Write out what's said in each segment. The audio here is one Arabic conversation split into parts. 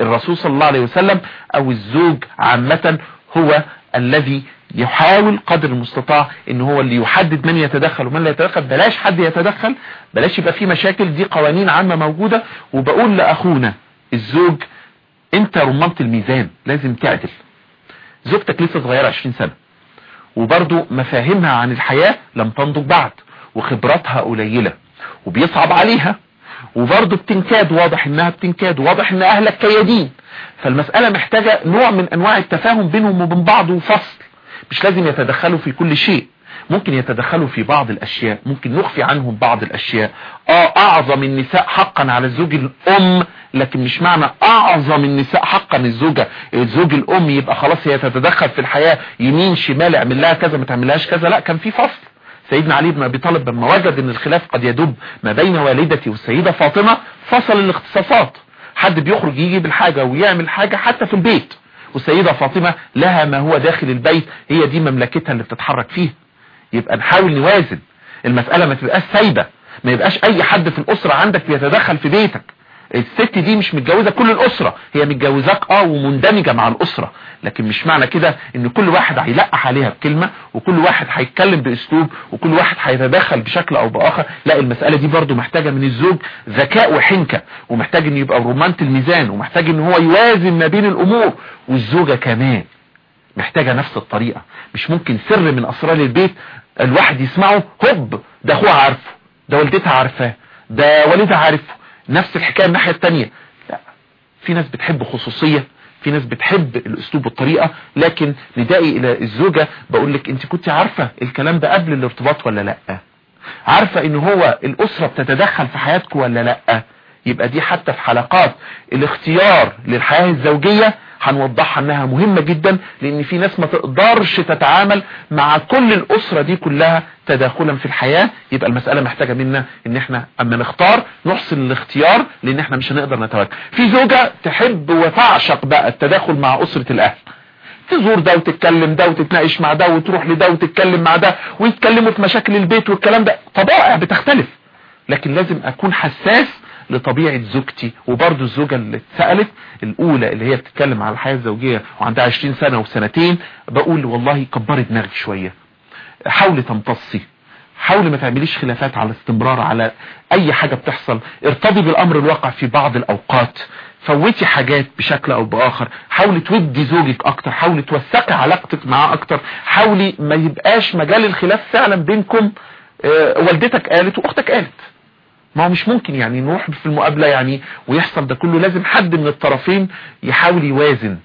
الرسول صلى الله عليه وسلم أو الزوج عامة هو الذي يحاول قدر المستطاع إن هو اللي يحدد من يتدخل ومن لا يتدخل. بلاش حد يتدخل بلاش يبقى في مشاكل دي قوانين عامة موجودة. وبقول لأخونا الزوج أنت رمانة الميزان لازم تعدل. زوجتك لسه صغيرة 20 سنة وبرضو مفاهيمها عن الحياة لم تنضج بعد وخبراتها قليلة وبيصعب عليها. وبرضه بتنكاد واضح إنها بتنكاد واضح إن أهلك كيادين. فالمسألة محتاجة نوع من أنواع التفاهم بينهم وبين بعض وفصل. مش لازم يتدخلوا في كل شيء. ممكن يتدخلوا في بعض الأشياء ممكن نخفي عنهم بعض الأشياء. آه أعظم النساء حقا على الزوج الأم لكن مش معنى أعظم النساء حقا الزوجة. الزوج الأم يبقى خلاص هي تتدخل في الحياة يمين شمال اعمل لها كذا ما تعملهاش كذا. لا كان في فصل. سيدنا علي بن أبي طالب لما وجد إن الخلاف قد يدب ما بين والدتي والسيدة فاطمة فصل الاختصاصات. حد بيخرج يجي بالحاجة ويعمل حاجة حتى في البيت. والسيدة فاطمة لها ما هو داخل البيت هي دي مملكتها اللي بتتحرك فيه يبقى نحاول نوازن. المسألة ما تبقاش سايبة. ما يبقاش أي حد في الأسرة عندك بيتدخل في بيتك. الست دي مش متجوزة كل الأسرة. هي متجوزاك آه ومندمجة مع الأسرة. لكن مش معنى كده إن كل واحد هيلقح عليها بكلمة وكل واحد هيتكلم بأسلوب وكل واحد هيتدخل بشكل أو بآخر. لا المسألة دي برضو محتاجة من الزوج ذكاء وحنكة ومحتاج إن يبقى رمانة الميزان ومحتاج إن هو يوازن ما بين الأمور. والزوجة كمان محتاجة نفس الطريقة. مش ممكن سر من أسرار البيت الواحد يسمعه هوب ده أخوها عارفه ده والدتها عارفاه ده والدها عارفه. نفس الحكاية الناحية التانية. لا في ناس بتحب خصوصية في ناس بتحب الأسلوب والطريقة لكن ندائي إلى الزوجة بقول لك أنت كنت عارفة الكلام ده قبل الارتباط ولا لأ؟ عارفة إن هو الأسرة بتتدخل في حياتك ولا لأ؟ يبقى دي حتى في حلقات الاختيار للحياة الزوجية هنوضحها إنها مهمة جدا لأن في ناس ما تقدرش تتعامل مع كل الأسرة دي كلها تداخلا في الحياة. يبقى المسألة محتاجة منا إن إحنا أما نختار نحسن الاختيار لأن إحنا مش هنقدر نتواجه في زوجة تحب وتعشق بقى التداخل مع أسرة الأهل. تزور ده وتتكلم ده وتتناقش مع ده وتروح لده وتتكلم مع ده ويتكلموا في مشاكل البيت والكلام ده. طبائع بتختلف. لكن لازم أكون حساس لطبيعة زوجتي وبرضو الزوجة اللي اتسألت الأولى اللي هي بتتكلم على الحياة الزوجية وعندها 20 سنة وسنتين بقول والله كبري دماغك شوية. حاولي تمتصي. حاولي ما تعمليش خلافات على استمرار على أي حاجة بتحصل. ارتضي بالأمر الواقع في بعض الأوقات. فوتي حاجات بشكل أو بآخر. حاولي تودي زوجك أكتر. حاولي توثقي علاقتك معاه أكتر. حاولي ما يبقاش مجال الخلاف فعلا بينكم. آه والدتك قالت وأختك قالت. ما هو مش ممكن يعني نروح في المقابلة يعني ويحصل ده كله. لازم حد من الطرفين يحاول يوازن.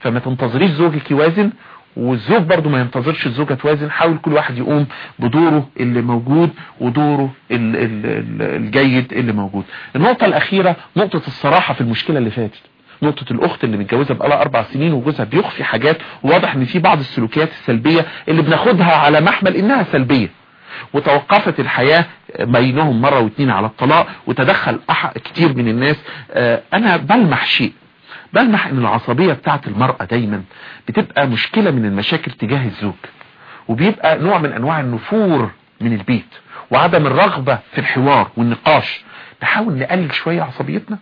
فما تنتظريش زوجك يوازن والزوج برضو ما ينتظرش الزوجة توازن. حاول كل واحد يقوم بدوره اللي موجود ودوره ال ال ال الجيد اللي موجود. النقطة الأخيرة نقطة الصراحة في المشكلة اللي فاتت. نقطة الأخت اللي متجوزة بقالها أربع سنين وجوزها بيخفي حاجات واضح إن في بعض السلوكيات السلبية اللي بناخدها على محمل إنها سلبية. وتوقفت الحياة بينهم مرة واثنين على الطلاق وتدخل كتير من الناس. أنا بلمح شيء بلمح إن العصبية بتاعت المرأة دايما بتبقى مشكلة من المشاكل تجاه الزوج وبيبقى نوع من أنواع النفور من البيت وعدم الرغبة في الحوار والنقاش. نحاول نقلل شوية عصبيتنا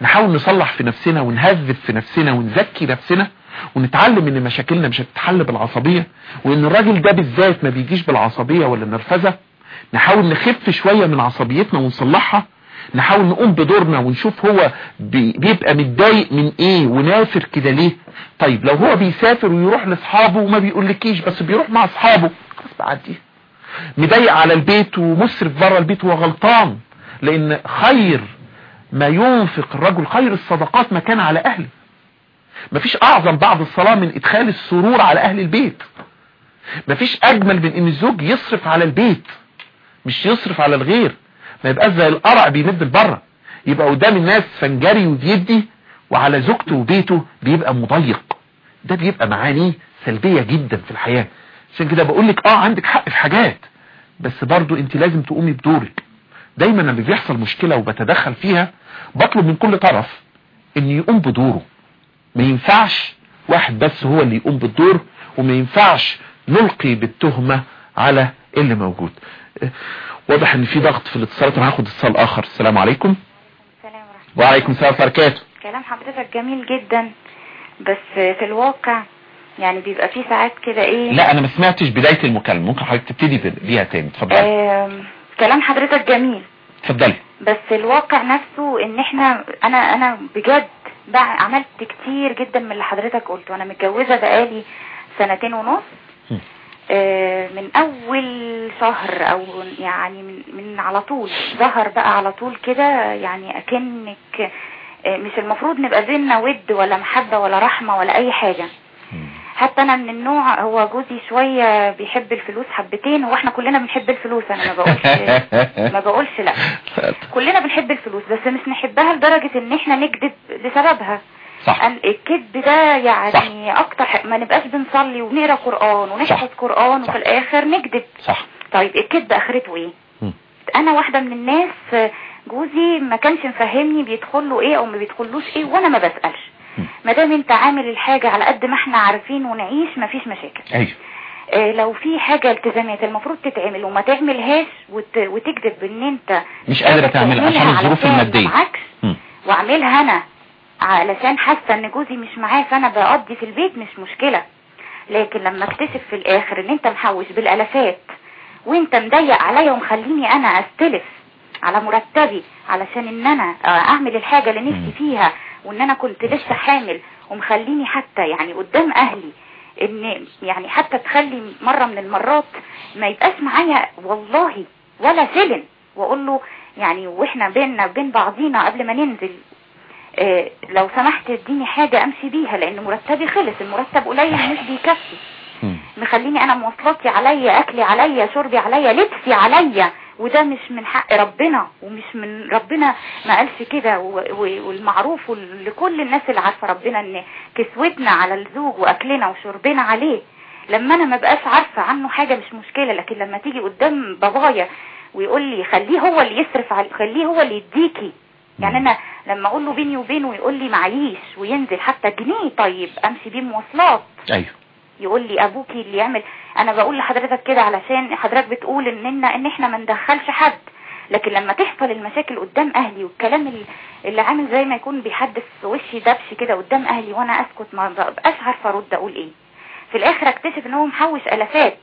نحاول نصلح في نفسنا ونهذب في نفسنا ونزكي نفسنا ونتعلم إن مشاكلنا مش هتتحل بالعصبية وإن الراجل ده بالذات ما بيجيش بالعصبية ولا النرفزة نحاول نخف شوية من عصبيتنا ونصلحها نحاول نقوم بدورنا ونشوف هو بيبقى متضايق من إيه ونافر كده ليه. طيب لو هو بيسافر ويروح لأصحابه وما بيقولكيش بس بيروح مع أصحابه خلاص بعديه مضايق على البيت ومسرف بره البيت هو غلطان لأن خير ما ينفق الرجل خير الصدقات ما كان على أهله. مفيش أعظم بعد الصلاة من إدخال السرور على أهل البيت. مفيش أجمل من إن الزوج يصرف على البيت مش يصرف على الغير. ما يبقاش زي القرع بيمد لبره. يبقى قدام الناس فنجري وبيدي وعلى زوجته وبيته بيبقى مضيق. ده بيبقى معانيه سلبية جدا في الحياة. عشان كده بقول لك آه عندك حق في حاجات. بس برضو أنت لازم تقومي بدورك. دايما لما بيحصل مشكلة وبتدخل فيها بطلب من كل طرف إن يقوم بدوره. ما ينفعش واحد بس هو اللي يقوم بالدور وما ينفعش نلقي بالتهمة على اللي موجود. واضح إن في ضغط في الاتصالات أنا هاخد اتصال آخر. السلام عليكم. السلام ورحمة وعليكم السلام وبركاته كلام حضرتك جميل جدا بس في الواقع يعني بيبقى في ساعات كده إيه؟ لا أنا ما سمعتش بداية المكالمة. ممكن حضرتك تبتدي بيها تاني. اتفضلي. كلام حضرتك جميل. اتفضلي. بس الواقع نفسه إن إحنا أنا أنا بجد عملت كتير جدا من اللي حضرتك قلته. أنا متجوزة بقالي سنتين ونص. آه، من أول شهر أو يعني من, من على طول ظهر بقى على طول كده يعني أكنك آه، مش المفروض نبقى بينا ود ولا محبة ولا رحمة ولا أي حاجة. حتى أنا من النوع هو جوزي شوية بيحب الفلوس حبتين هو إحنا كلنا بنحب الفلوس أنا ما بقولش ما بقولش لأ. كلنا بنحب الفلوس بس مش نحبها لدرجة إن إحنا نكذب لسببها صح. ال- الكذب ده يعني أكتر ح- ما نبقاش بنصلي ونقرأ قرآن ونحفظ قرآن صح. وفي الآخر نكذب. صح. طيب الكذب أخرته إيه. أنا واحدة من الناس جوزي ما كانش مفهمني بيدخل له إيه أو ما بيدخلوش إيه وأنا ما بسألش. مم. ما دام انت عامل الحاجة على قد ما إحنا عارفين ونعيش مفيش مشاكل. أيوه. آه، لو في حاجة التزامات المفروض تتعمل وما تعملهاش وت... وتكذب ان انت مش قادرة تعملها عشان الظروف المادية. مم. واعملها أنا علشان حاسة ان جوزي مش معاه فانا بقضي في البيت مش مشكلة. لكن لما اكتشف في الآخر ان انت محوش بالألافات وانت مضيق عليا ومخليني أنا أستلف على مرتبي علشان ان أنا آه، اعمل الحاجة اللي. نفسي فيها وإن أنا كنت لسه حامل ومخليني حتى يعني قدام أهلي إن يعني حتى تخلي مرة من المرات ما يبقاش معايا والله ولا سلم. وأقول له يعني وإحنا بيننا بين بعضينا قبل ما ننزل آه لو سمحت اديني حاجة أمشي بيها لأن مرتبي خلص المرتب قليل مش بيكفي. مخليني أنا مواصلاتي عليا أكلي عليا شربي عليا لبسي عليا. وده مش من حق ربنا ومش من ربنا ما قالش كده والمعروف وال- لكل الناس اللي عارفة ربنا إن كسوتنا على الزوج وأكلنا وشربنا عليه. لما أنا ما بقاش عارفة عنه حاجة مش مشكلة لكن لما تيجي قدام بابايا ويقول لي خليه هو اللي يصرف على خليه هو اللي يديكي. يعني أنا لما أقول له بيني وبينه يقول لي معيش وينزل حتى جنيه طيب أمشي بيه مواصلات. أيوه. يقول لي ابوكي اللي يعمل أنا بقول لحضرتك كده علشان حضرتك بتقول اننا إن إحنا ما ندخلش حد. لكن لما تحصل المشاكل قدام أهلي والكلام ال- اللي عامل زي ما يكون بيحدث وشي دبش كده قدام أهلي وأنا أسكت ما ببقاش عارفة أرد أقول إيه. في الآخر أكتشف إن هو محوش آلافات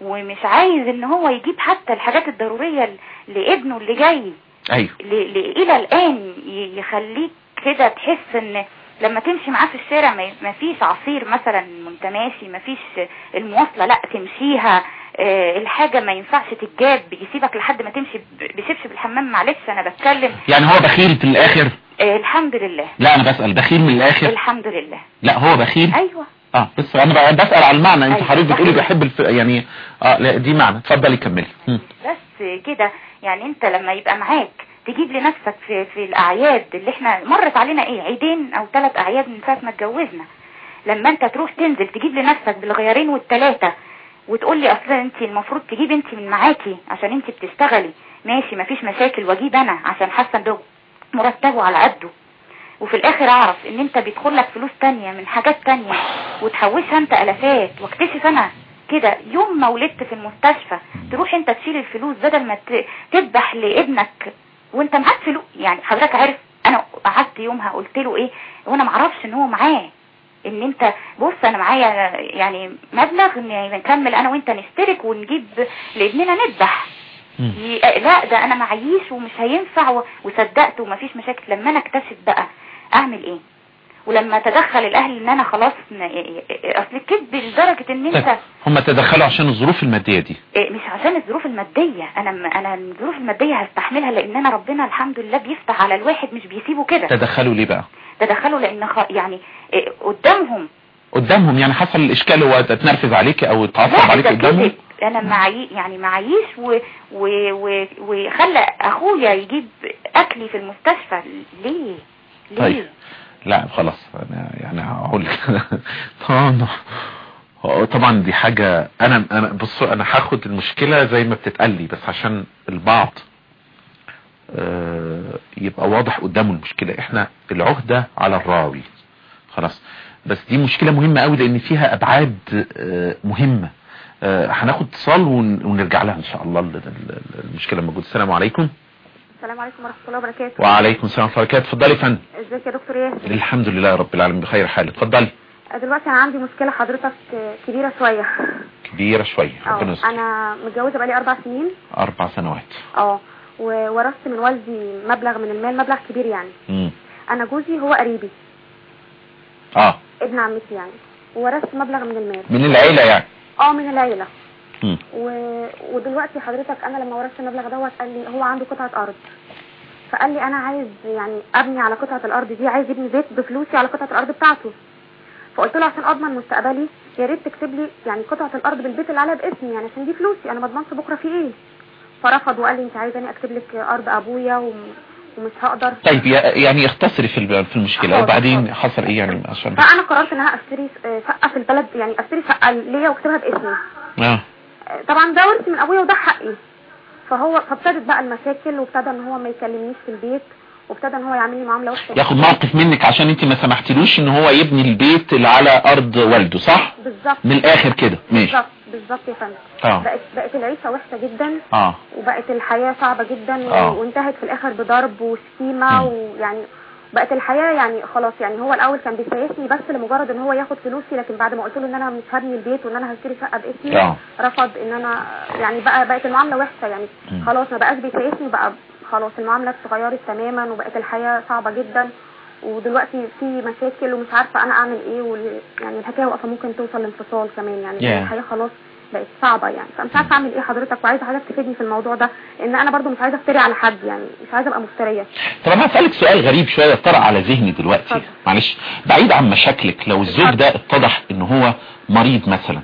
ومش عايز إن هو يجيب حتى الحاجات الضرورية لابنه اللي جاي. أيوه. إلى الآن يخليك كده تحس إن لما تمشي معاه في الشارع ما- فيش عصير مثلا وانت ماشي ما فيش المواصلة لا تمشيها. آه، الحاجة ما ينفعش تتجاب يسيبك لحد ما تمشي ب- بشبشب الحمام. معلش أنا بتكلم. يعني هو بخيل في الآخر؟ آه، الحمد لله. لا أنا بسأل بخيل من الآخر؟ الحمد لله. لا هو بخيل؟ أيوه. آه بس أنا بسأل على المعنى. أنت أيوة. حضرتك بتقولي بحب الف... يعني آه لا دي معنى. اتفضلي كملي. بس كده. يعني أنت لما يبقى معاك تجيب لنفسك في, في الأعياد اللي إحنا مرت علينا إيه؟ عيدين أو ثلاث أعياد من ساعة ما اتجوزنا. لما انت تروح تنزل تجيب لنفسك بالغيارين والثلاثه وتقول لي أصلا انت المفروض تجيب انت من معاكي عشان انت بتشتغلي. ماشي مفيش مشاكل واجيب أنا عشان حاسة ده مرتبه على قده. وفي الآخر أعرف إن انت بيدخل لك فلوس تانية من حاجات تانية وتحوشها انت ألافات. واكتشف أنا كده يوم ما ولدت في المستشفى تروح انت تشيل الفلوس بدل ما تذبح لابنك وانت معاك فلوس يعني حضرتك عارف أنا قعدت يومها قلت له إيه وأنا معرفش ان هو معاه ان انت بص أنا معايا يعني مبلغ ان نكمل أنا وانت نشترك ونجيب لابننا نذبح. ي- لا ده أنا معيش ومش هينفع وصدقت ومفيش مشاكل. لما أنا اكتشف بقى اعمل إيه؟ ولما تدخل الأهل إن أنا خلاص ن- أصل الكذب لدرجة إن طيب انت هم تدخلوا عشان الظروف المادية دي؟ إيه، مش عشان الظروف المادية. أنا أنا الظروف المادية هستحملها لأن أنا ربنا الحمد لله بيفتح على الواحد مش بيسيبه كده. تدخلوا ليه بقى؟ تدخلوا لأن خ... يعني إيه، قدامهم. قدامهم يعني حصل الاشكال هو تتنرفز عليك أو تعصب لا عليك قدامهم؟ أنا معي يعني معيش و... و... و... وخلى أخويا يجيب أكلي في المستشفى. ليه؟ ليه؟ طيب. لا خلاص أنا يعني هقول. طبعا دي حاجة أنا أنا بصوا أنا هاخد المشكلة زي ما بتتقال لي بس عشان البعض آه، يبقى واضح قدامه المشكلة. إحنا العهدة على الراوي. خلاص. بس دي مشكلة مهمة قوي لأن فيها أبعاد آه، مهمة. آه، هناخد اتصال ون- ونرجع لها إن شاء الله ال- ال- ال- المشكلة موجودة السلام عليكم. السلام عليكم ورحمة الله وبركاته. وعليكم السلام ورحمة الله وبركاته. اتفضلي يا فندم. ازيك يا دكتور ياسر؟ الحمد لله رب العالمين بخير حال. اتفضلي. دلوقتي أنا عندي مشكلة حضرتك كبيرة شوية. كبيرة شوية. ربنا آه يستر. أنا متجوزة بقالي أربع سنين. أربع سنوات. أه وورثت من والدي مبلغ من المال مبلغ كبير يعني. امم أنا جوزي هو قريبي. آه. ابن عمتي يعني. وورثت مبلغ من المال. من العيلة يعني. أه من العيلة. و... ودلوقتي حضرتك أنا لما ورثت المبلغ دوت قال لي هو عنده قطعة أرض. فقال لي أنا عايز يعني أبني على قطعة الأرض دي عايز يبني بيت بفلوسي على قطعة الأرض بتاعته. فقلت له عشان أضمن مستقبلي يا ريت تكتب لي يعني قطعة الأرض بالبيت اللي عليها باسمي يعني عشان دي فلوسي أنا ما أضمنش بكرة في إيه. فرفض وقال لي أنت عايزاني أكتب لك أرض أبويا وم... ومش هقدر. طيب يعني اختصري في في المشكلة. حاضر، وبعدين. حصل إيه يعني؟ عشان فأنا قررت إن أنا أشتري آه، شقة في البلد يعني أشتري شقة ليا وأكتبها باسمي. آه. طبعا ده ورثي من أبويا وده حقي. فهو فابتدت بقى المشاكل وابتدى إن هو ما يكلمنيش في البيت وابتدى إن هو يعاملني معاملة وحشة. ياخد موقف منك عشان انت ما سمحتلوش إن هو يبني البيت اللي على أرض والده صح؟ بالظبط. من الآخر كده. ماشي. بالظبط بالظبط يا فندم. آه. بقت بقت العيشة وحشة جدا. آه. وبقت الحياة صعبة جدا. آه. وانتهت في الآخر بضرب وشتيمة. ويعني بقت الحياة يعني خلاص يعني هو الأول كان بيسيسني بس لمجرد إن هو ياخد فلوسي لكن بعد ما قلت له إن أنا مش هبني البيت وإن أنا هشتري شقة باسمي آه رفض إن أنا يعني بقى بقت المعاملة وحشة يعني. خلاص ما بقاش بيسيسني بقى خلاص المعاملة اتغيرت تماما وبقت الحياة صعبة جدا ودلوقتي في مشاكل ومش عارفة أنا أعمل إيه وال... يعني الحكاية واقفة ممكن توصل لانفصال كمان يعني Yeah. الحياة خلاص بقت صعبة يعني. فمش عارفة أعمل إيه حضرتك وعايزة حضرتك تفيدني في الموضوع ده إن أنا برضو مش عايزة افتري على حد يعني مش عايزة أبقى مفترية. طب أنا هسألك سؤال غريب شوية طرأ على ذهني دلوقتي. معلش بعيد عن مشاكلك لو الزوج ده اتضح إن هو مريض مثلا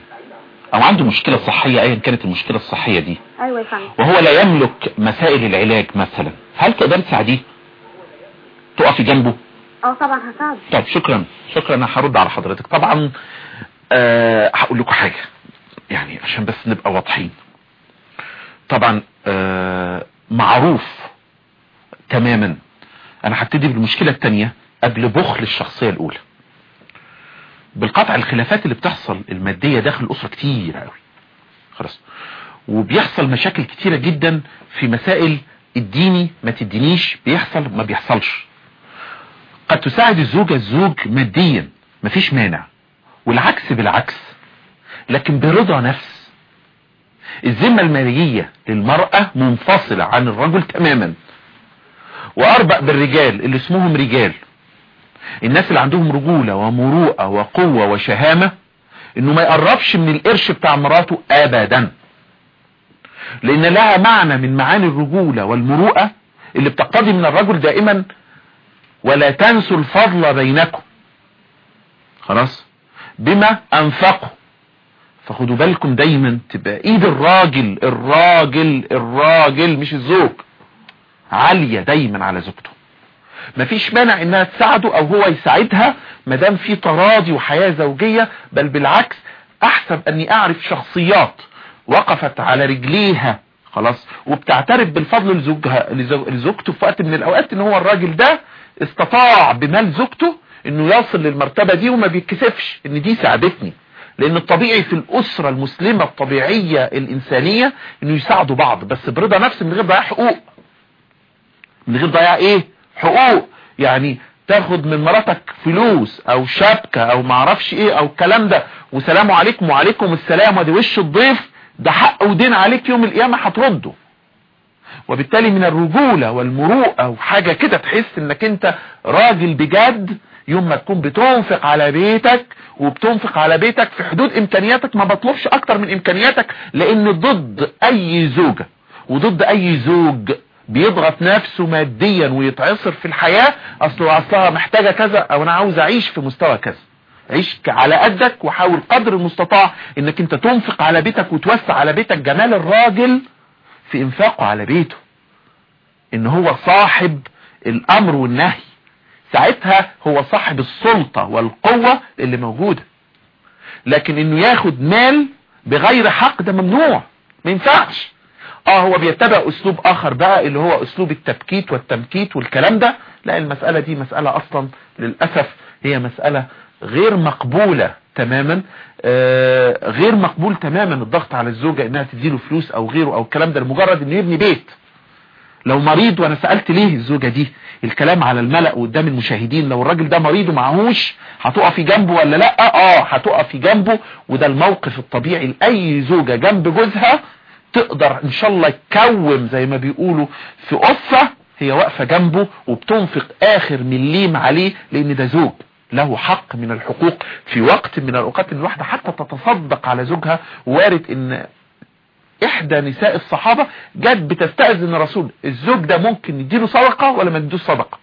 أو عنده مشكلة صحية ايا كانت المشكلة الصحية دي أيوه يا فندم. وهو لا يملك مسائل العلاج مثلا هل تقدر تساعديه؟ تقفي جنبه؟ أه طبعا هساعد طيب شكرا شكرا أنا هرد على حضرتك. طبعا أه هقول لكم حاجة. يعني عشان بس نبقى واضحين. طبعا أه معروف تماما. أنا هبتدي بالمشكلة التانية قبل بخل الشخصية الأولى. بالقطع الخلافات اللي بتحصل المادية داخل الأسرة كتير قوي. خلاص. وبيحصل مشاكل كتيرة جدا في مسائل اديني ما تدينيش بيحصل ما بيحصلش. قد تساعد الزوجة الزوج ماديا مفيش مانع. والعكس بالعكس. لكن برضا نفس. الذمة المالية للمرأة منفصلة عن الرجل تماما. واربق بالرجال اللي اسمهم رجال. الناس اللي عندهم رجولة ومروءة وقوة وشهامة إنه ما يقربش من القرش بتاع مراته ابدا. لأن لها معنى من معاني الرجولة والمروءة اللي بتقتضي من الرجل دائما ولا تنسوا الفضل بينكم. خلاص؟ بما أنفقوا. فخدوا بالكم دايما تبقى إيد الراجل الراجل الراجل مش الزوج. عالية دايما على زوجته. مفيش مانع إنها تساعده أو هو يساعدها مادام في تراضي وحياة زوجية بل بالعكس احسب أني أعرف شخصيات وقفت على رجليها خلاص وبتعترف بالفضل لزوجها لزو- لزوجته في وقت من الأوقات إن هو الراجل ده استطاع بمال زوجته إنه يصل للمرتبة دي وما بيتكسفش إن دي ساعدتني. لأن الطبيعي في الأسرة المسلمة الطبيعية الإنسانية إنه يساعدوا بعض بس برضا نفس من غير ضياع حقوق. من غير ضياع إيه؟ حقوق. يعني تاخد من مراتك فلوس أو شبكة أو معرفش إيه أو الكلام ده. وسلام عليكم وعليكم السلام ودي وش الضيف. ده حق ودين عليك يوم القيامة هترده. وبالتالي من الرجولة والمروءة وحاجة كده تحس إنك أنت راجل بجد يوم ما تكون بتنفق على بيتك وبتنفق على بيتك في حدود إمكانياتك ما بطلبش أكتر من إمكانياتك لأن ضد أي زوجة وضد أي زوج بيضغط نفسه ماديا ويتعصر في الحياة اصله أصلها محتاجة كذا أو أنا عاوز أعيش في مستوى كذا. عيش على قدك وحاول قدر المستطاع إنك أنت تنفق على بيتك وتوسع على بيتك. جمال الراجل في إنفاقه على بيته إن هو صاحب الأمر والنهي. ساعتها هو صاحب السلطة والقوة اللي موجودة. لكن إنه ياخد مال بغير حق ده ممنوع. ما ينفعش. آه هو بيتبع أسلوب آخر بقى اللي هو أسلوب التبكيت والتمكيت والكلام ده. لا المسألة دي مسألة أصلا للأسف هي مسألة غير مقبولة تماما. آه غير مقبول تماما الضغط على الزوجة إنها تديله فلوس أو غيره أو الكلام ده لمجرد إنه يبني بيت. لو مريض وأنا سألت ليه الزوجة دي؟ الكلام على الملأ قدام المشاهدين لو الراجل ده مريض ومعهوش هتقفي جنبه ولا لأ؟ آه هتقفي جنبه وده الموقف الطبيعي لأي زوجة جنب جوزها تقدر إن شاء الله تكوم زي ما بيقولوا في قصة هي واقفة جنبه وبتنفق آخر مليم عليه لأن ده زوج له حق من الحقوق في وقت من الأوقات الواحدة حتى تتصدق على زوجها وارد إن إحدى نساء الصحابة جت بتستأذن الرسول. الزوج ده ممكن يديله صدقة ولا ما يديله صدقة؟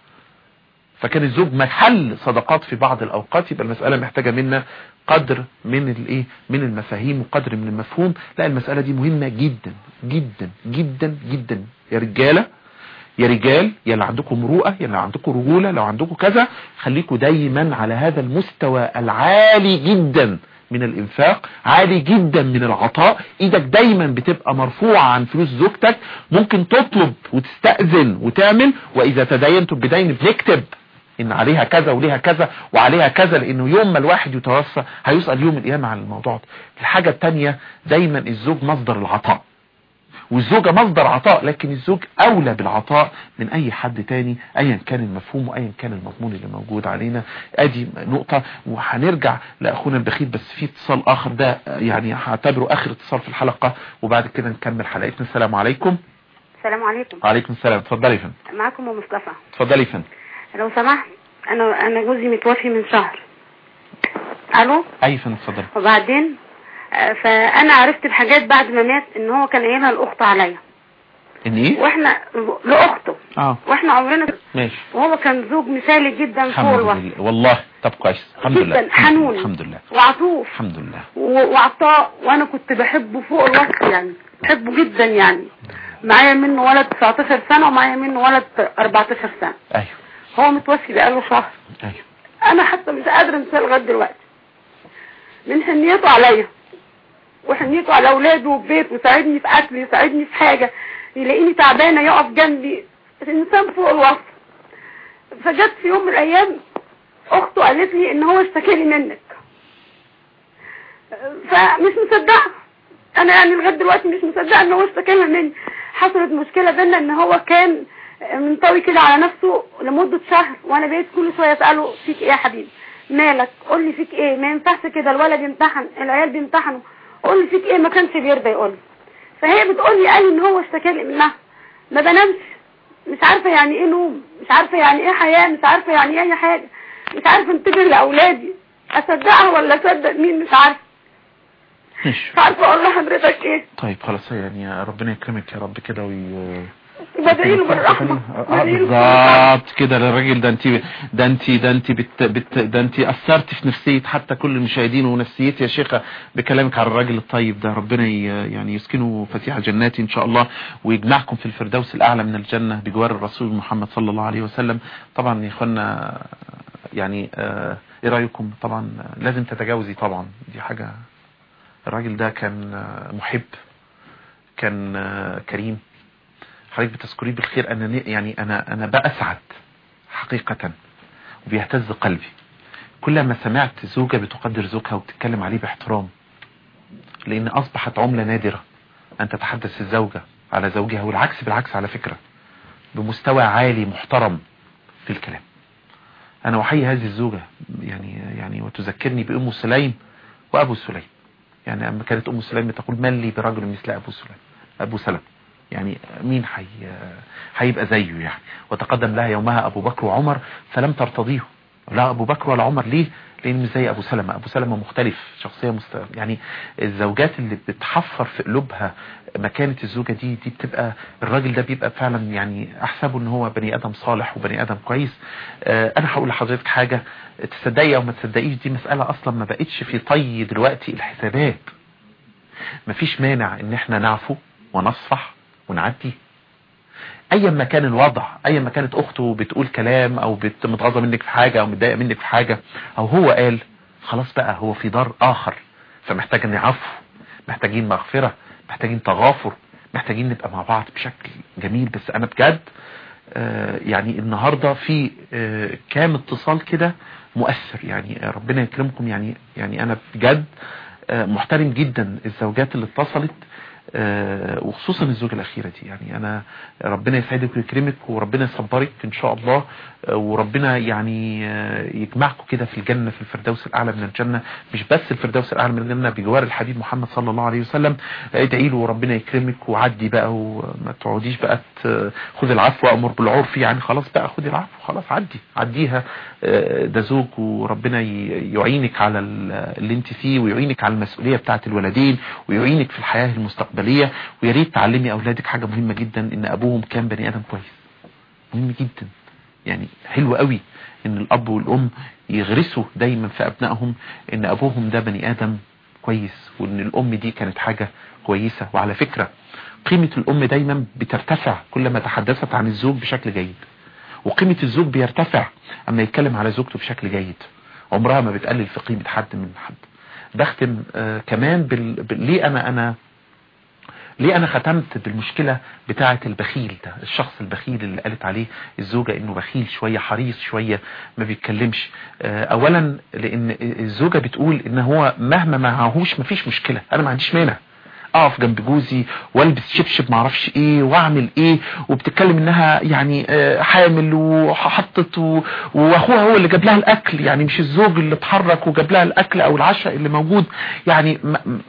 فكان الزوج محل صدقات في بعض الأوقات. يبقى المسألة محتاجة منا قدر من الايه من المفاهيم وقدر من المفهوم. لا المسألة دي مهمة جدا جدا جدا جدا. يا رجالة يا رجال يا اللي عندكم مروءة يا اللي عندكم رجولة لو عندكم كذا خليكم دايما على هذا المستوى العالي جدا. من الإنفاق عالي جدا من العطاء. إيدك دايما بتبقى مرفوعة عن فلوس زوجتك. ممكن تطلب وتستأذن وتعمل. وإذا تدينتم بدين بنكتب إن عليها كذا وليها كذا وعليها كذا لأنه يوم ما الواحد يتوفى هيسأل يوم القيامة عن الموضوع ده. الحاجة التانية دايما الزوج مصدر العطاء. والزوجة مصدر عطاء لكن الزوج أولى بالعطاء من أي حد تاني ايا كان المفهوم وايا كان المضمون اللي موجود علينا. أدي نقطة وهنرجع لأخونا البخيل بس في اتصال آخر ده يعني هعتبره آخر اتصال في الحلقة وبعد كده نكمل حلقتنا. السلام عليكم. السلام عليكم. وعليكم السلام. اتفضلي يا فندم. معاكم أم مصطفى. اتفضلي يا فندم. لو سمحت أنا أنا جوزي متوفي من شهر. ألو؟ أي فندم اتفضلي. وبعدين؟ فأنا عرفت الحاجات بعد ما مات إن هو كان قايلها الاخت عليا. إن إيه؟ وإحنا لأخته. آه. وإحنا عمرنا ماشي. وهو كان زوج مثالي جدا فوق الوصف. لله والله طب كويس. الحمد لله. جدا. حنون. الحمد لله. وعطوف. الحمد لله. وعطاء. وأنا كنت بحبه فوق الوصف يعني. بحبه جدا يعني. معايا منه ولد 19 سنة ومعايا منه ولد 14 سنة. أيوه. هو متوفي بقاله شهر. أيوه. أنا حتى مش قادرة أنساه لغاية دلوقتي. من حنيته عليا. وحنيته على أولاده وبيته وساعدني في أكل يساعدني في حاجة يلاقيني تعبانة يقف جنبي. انسان فوق الوصف. فجت في يوم من الأيام أخته قالت لي إن هو اشتكى لي منك. فمش مصدقة. أنا يعني لغاية دلوقتي مش مصدقة إن هو اشتكى لها مني. حصلت مشكلة بينا إن هو كان منطوي كده على نفسه لمدة شهر وأنا بقيت كل شوية أسأله فيك إيه يا حبيبي؟ مالك؟ قول لي فيك إيه؟ ما ينفعش كده الولد يمتحن العيال بيمتحنوا. قول فيك إيه؟ ما كانش بيرضى يقول فهي بتقول لي قال ان هو اشتكى لي منها. ما بنامش. مش عارفة يعني إيه نوم. مش عارفة يعني إيه حياة. مش عارفة يعني إيه أي حاجة. مش عارفة انتبه لأولادي. أصدقها ولا أصدق مين؟ مش عارفة. ماشي. مش عارفة أقول لحضرتك إيه. طيب خلاص يعني ربنا يكرمك يا رب كده وي بدعي له بالرحمة. آه، بالرحمة. بالظبط كده للراجل ده انت ده انت ده انت بت بت ده انت أثرت في نفسية حتى كل المشاهدين ونفسيتي يا شيخة بكلامك على الراجل الطيب ده. ربنا يعني يسكنه فسيح جنات إن شاء الله ويجمعكم في الفردوس الأعلى من الجنة بجوار الرسول محمد صلى الله عليه وسلم. طبعا يا إخوانا يعني آه، إيه رأيكم؟ طبعا لازم تتجاوزي طبعا. دي حاجة. الراجل ده كان آه، محب كان آه، كريم. حضرتك بتذكريه بالخير أنا ن- يعني أنا أنا بأسعد حقيقة وبيهتز قلبي. كلما سمعت زوجة بتقدر زوجها وبتتكلم عليه باحترام لأن أصبحت عملة نادرة أن تتحدث الزوجة على زوجها والعكس بالعكس على فكرة بمستوى عالي محترم في الكلام. أنا أحيي هذه الزوجة يعني يعني وتذكرني بأم سليم وأبو سليم. يعني أما كانت أم سليم تقول من لي برجل مثل أبو سليم أبو سلم يعني مين حي هيبقى زيه يعني. وتقدم لها يومها أبو بكر وعمر فلم ترتضيه. لا أبو بكر ولا عمر ليه؟ لأن مش زي أبو سلمة. أبو سلمة مختلف شخصية مست... يعني الزوجات اللي بتحفر في قلوبها مكانة الزوجة دي دي بتبقى الراجل ده بيبقى فعلا يعني أحسبه إن هو بني آدم صالح وبني آدم كويس. آه أنا هقول لحضرتك حاجة. تصدقي أو ما تصدقيش دي مسألة أصلا ما بقتش في طي دلوقتي الحسابات. مفيش مانع إن إحنا نعفو ونصفح ونعدي. ايا ما كان الوضع ايا ما كانت أخته بتقول كلام أو متغاظة منك في حاجة أو متضايقة منك في حاجة أو هو قال خلاص بقى هو في دار آخر. فمحتاج ان عفو محتاجين مغفرة محتاجين تغافر محتاجين نبقى مع بعض بشكل جميل. بس أنا بجد آه، يعني النهارده في آه، كام اتصال كده مؤثر. يعني ربنا يكرمكم. يعني يعني أنا بجد آه، محترم جدا الزوجات اللي اتصلت. وخصوصا الزوجة الأخيرة دي. يعني أنا ربنا يسعدك ويكرمك وربنا يصبرك إن شاء الله آه، وربنا يعني آه، يجمعكم كده في الجنة في الفردوس الأعلى من الجنة. مش بس الفردوس الأعلى من الجنة بجوار الحبيب محمد صلى الله عليه وسلم. ادعي له وربنا يكرمك وعدي بقى وما تقعديش بقى خذ العفو وأمر بالعرف يعني. خلاص بقى خذ العفو خلاص عدي عديها. ده زوج وربنا يعينك على اللي انت فيه ويعينك على المسؤولية بتاعت الولدين ويعينك في الحياة المستقبلية. ويا ريت تعلمي أولادك حاجة مهمة جدا إن أبوهم كان بني آدم كويس. مهم جدا. يعني حلو قوي إن الأب والأم يغرسوا دايما في أبنائهم إن أبوهم ده بني آدم كويس وإن الأم دي كانت حاجة كويسة. وعلى فكرة قيمة الأم دايما بترتفع كلما تحدثت عن الزوج بشكل جيد. وقيمة الزوج بيرتفع أما يتكلم على زوجته بشكل جيد. عمرها ما بتقلل في قيمة حد من حد. بختم آه كمان بال... ليه أنا أنا ليه أنا ختمت بالمشكلة بتاعة البخيل ده؟ الشخص البخيل اللي قالت عليه الزوجة إنه بخيل شوية حريص شوية ما بيتكلمش. آه اولا لأن الزوجة بتقول إن هو مهما معهوش مفيش مشكلة أنا ما عنديش مانع. اقف جنب جوزي والبس شبشب معرفش إيه واعمل إيه وبتتكلم انها يعني آه، حامل وحطت واخوها هو اللي جاب لها الاكل يعني مش الزوج اللي اتحرك وجاب لها الاكل أو العشاء اللي موجود. يعني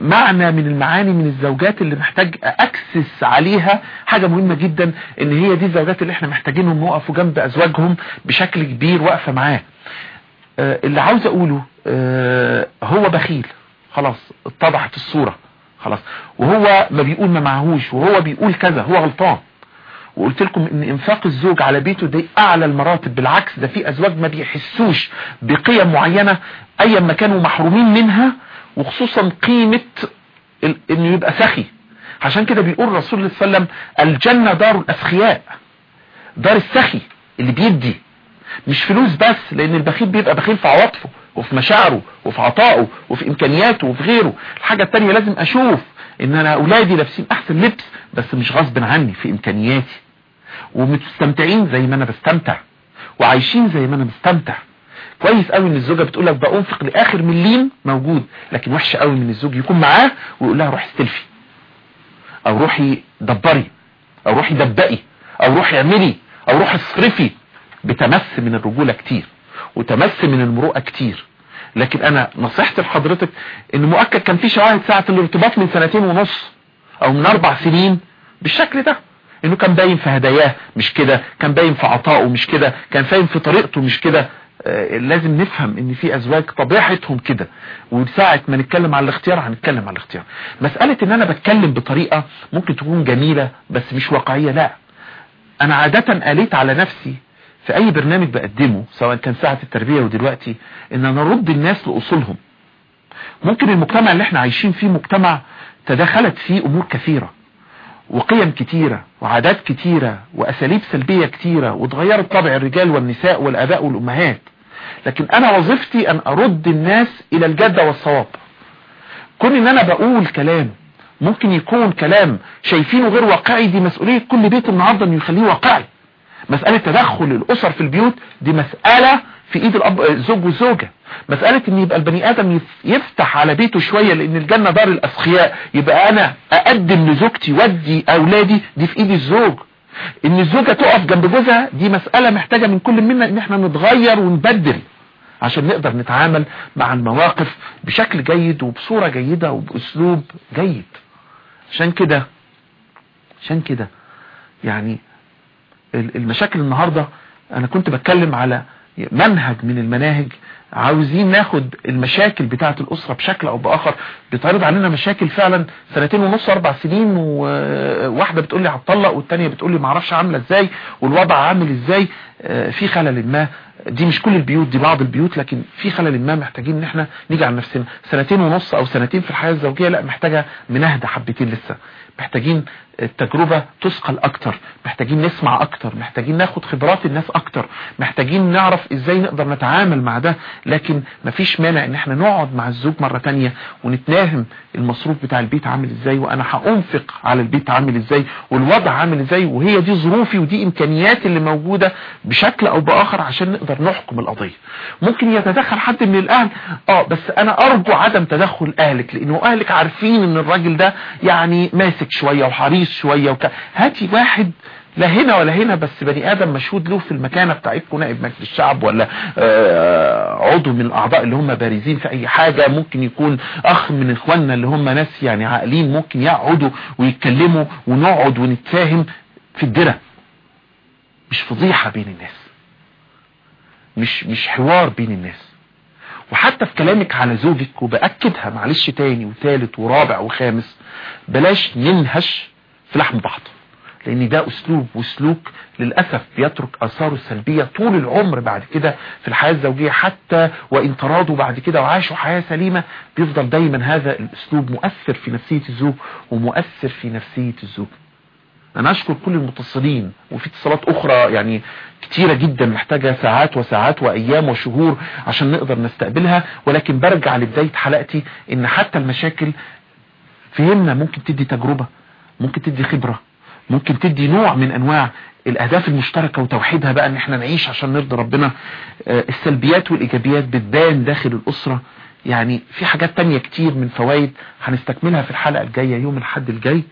معنى من المعاني من الزوجات اللي محتاج اكسس عليها حاجة مهمة جدا ان هي دي الزوجات اللي إحنا محتاجينهم يقفوا جنب ازواجهم بشكل كبير واقفة معاه. آه، اللي عاوز اقوله آه، هو بخيل. خلاص اتضحت الصورة. خلاص. وهو ما بيقول ما معهوش وهو بيقول كذا هو غلطان. وقلت لكم إن إنفاق الزوج على بيته دي أعلى المراتب بالعكس ده في أزواج ما بيحسوش بقيم معينة ايا ما كانوا محرومين منها وخصوصا قيمة إنه يبقى سخي. عشان كده بيقول الرسول صلى الله عليه وسلم الجنة دار الأسخياء. دار السخي اللي بيدي. مش فلوس بس لأن البخيل بيبقى بخيل في عواطفه. وفي مشاعره وفي عطائه وفي إمكانياته وفي غيره. الحاجة التانية لازم أشوف إن أنا أولادي لابسين أحسن لبس بس مش غصب عني في إمكانياتي. ومستمتعين زي ما أنا بستمتع وعايشين زي ما أنا بستمتع. كويس قوي إن الزوجة بتقول لك بأنفق لآخر مليم موجود لكن وحش قوي من الزوج يكون معاه ويقول لها روحي استلفي أو روحي دبري أو روحي دبقي أو روحي اعملي أو روحي اصرفي. بتمس من الرجولة كتير. وتمس من المروءة كتير. لكن أنا نصيحتي لحضرتك إن مؤكد كان في شواهد ساعة الارتباط من سنتين ونص أو من أربع سنين بالشكل ده. إنه كان باين في هداياه مش كده كان باين في عطائه مش كده كان باين في طريقته مش كده. آه لازم نفهم إن في أزواج طبيعتهم كده. وساعة ما نتكلم على الاختيار هنتكلم على الاختيار. مسألة إن أنا بتكلم بطريقة ممكن تكون جميلة بس مش واقعية لا. أنا عادة قاليت على نفسي في أي برنامج بقدمه سواء كان ساعة التربية ودلوقتي إن نرد الناس لأصولهم. ممكن المجتمع اللي إحنا عايشين فيه مجتمع تدخلت فيه أمور كثيرة وقيم كتيرة وعادات كتيرة وأساليب سلبية كتيرة وتغيرت طبع الرجال والنساء والآباء والأمهات. لكن أنا وظيفتي أن أرد الناس إلى الجدة والصواب. كون إن أنا بقول كلام ممكن يكون كلام شايفينه غير واقعي دي مسؤولية كل بيت النهاردة إنه يخليه واقعي. مسألة تدخل الأسر في البيوت دي مسألة في إيد الأب الزوج والزوجة مسألة إن يبقى البني آدم يفتح على بيته شوية لأن الجنة دار الأسخياء. يبقى أنا أقدم لزوجتي ودي أولادي دي في ايد الزوج. إن الزوجة تقف جنب جوزها دي مسألة محتاجة من كل منا إن إحنا نتغير ونبدل عشان نقدر نتعامل مع المواقف بشكل جيد وبصورة جيدة وبأسلوب جيد. عشان كده عشان كده يعني المشاكل النهاردة. أنا كنت بتكلم على منهج من المناهج. عاوزين ناخد المشاكل بتاعة الأسرة بشكل أو بآخر. بيتعرض علينا مشاكل فعلا سنتين ونص أربع سنين وواحدة بتقول لي هتطلق والتانية بتقول لي معرفش عاملة إزاي والوضع عامل إزاي. آه، في خلل ما. دي مش كل البيوت دي بعض البيوت لكن في خلل ما محتاجين إن إحنا نيجي على نفسنا. سنتين ونص أو سنتين في الحياة الزوجية لأ محتاجة منهدة حبتين لسه. محتاجين التجربة تثقل أكتر. محتاجين نسمع أكتر. محتاجين ناخد خبرات الناس أكتر. محتاجين نعرف إزاي نقدر نتعامل مع ده. لكن مفيش مانع إن إحنا نقعد مع الزوج مرة تانية ونتناهم المصروف بتاع البيت عامل إزاي وأنا هأنفق على البيت عامل إزاي والوضع عامل إزاي وهي دي ظروفي ودي إمكانياتي اللي موجودة بش بشكل أو بآخر عشان نقدر نحكم القضية. ممكن يتدخل حد من الأهل. آه بس أنا أرجو عدم تدخل أهلك لأنه أهلك عارفين إن الراجل ده يعني ماسك شوية وحريص شوية وك... هاتي واحد لا هنا ولا هنا بس بني آدم مشهود له في المكانة بتاعتكم نائب مجلس الشعب ولا آه، عضو من الأعضاء اللي هم بارزين في أي حاجة. ممكن يكون أخ من إخواننا اللي هم ناس يعني عاقلين ممكن يقعدوا ويتكلموا ونقعد ونتفاهم في الدرة. مش فضيحة بين الناس. مش مش حوار بين الناس. وحتى في كلامك على زوجك وبأكدها معلش تاني وثالث ورابع وخامس بلاش ننهش في لحم بعض لأن ده أسلوب وسلوك للأسف بيترك آثاره السلبية طول العمر بعد كده في الحياة الزوجية حتى وإن تراضوا بعد كده وعاشوا حياة سليمة بيفضل دايما هذا الأسلوب مؤثر في نفسية الزوج ومؤثر في نفسية الزوج. أنا أشكر كل المتصلين وفي اتصالات أخرى يعني كتيرة جدا محتاجة ساعات وساعات وأيام وشهور عشان نقدر نستقبلها ولكن برجع لبداية حلقتي إن حتى المشاكل فهمنا ممكن تدي تجربة. ممكن تدي خبرة ممكن تدي نوع من أنواع الأهداف المشتركة وتوحيدها بقى إن إحنا نعيش عشان نرضي ربنا. آه، السلبيات والإيجابيات بتبان داخل الأسرة. يعني في حاجات تانية كتير من فوائد هنستكملها في الحلقة الجاية يوم الحد الجاي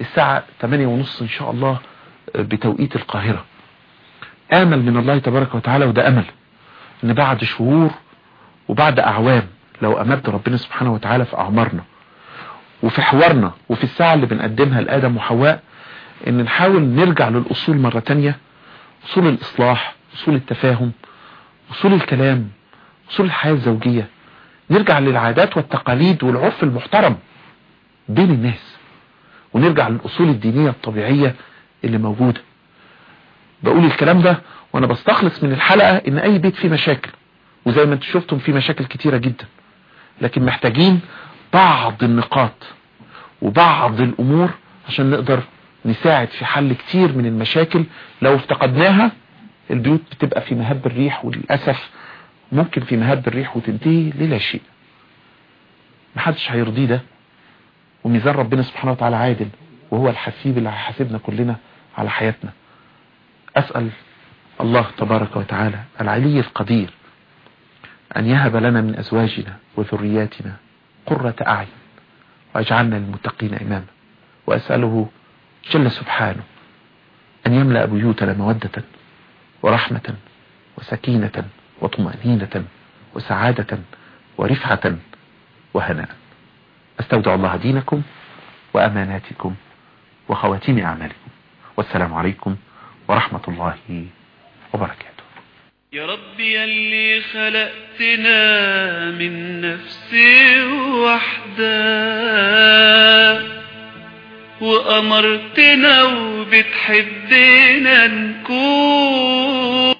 الساعة 8 ونص إن شاء الله آه، بتوقيت القاهرة. آمل من الله تبارك وتعالى وده آمل. إن بعد شهور وبعد أعوام لو امد ربنا سبحانه وتعالى في أعمارنا. وفي حوارنا وفي الساعة اللي بنقدمها لآدم وحواء إن نحاول نرجع للأصول مرة تانية أصول الإصلاح أصول التفاهم أصول الكلام أصول الحياة الزوجية. نرجع للعادات والتقاليد والعرف المحترم بين الناس ونرجع للأصول الدينية الطبيعية اللي موجودة. بقول الكلام ده وأنا بستخلص من الحلقة إن أي بيت فيه مشاكل وزي ما أنتم شفتم فيه مشاكل كتيرة جدا لكن محتاجين بعض النقاط وبعض الأمور عشان نقدر نساعد في حل كتير من المشاكل. لو افتقدناها البيوت بتبقى في مهب الريح وللأسف ممكن في مهب الريح وتنتهي للا شيء. محدش هيرضيه ده وميزان ربنا سبحانه وتعالى عادل وهو الحسيب اللي هيحاسبنا كلنا على حياتنا. أسأل الله تبارك وتعالى العلي القدير أن يهب لنا من أزواجنا وذرياتنا قرة أعين. ويجعلنا للمتقين إماما. وأسأله جل سبحانه أن يملأ بيوتنا مودة ورحمة وسكينة وطمأنينة وسعادة ورفعة وهناء. أستودع الله دينكم وأماناتكم وخواتيم أعمالكم. والسلام عليكم ورحمة الله وبركاته. يا ربي اللي خلقتنا من نفس وحدة وأمرتنا وبتحبنا نكون.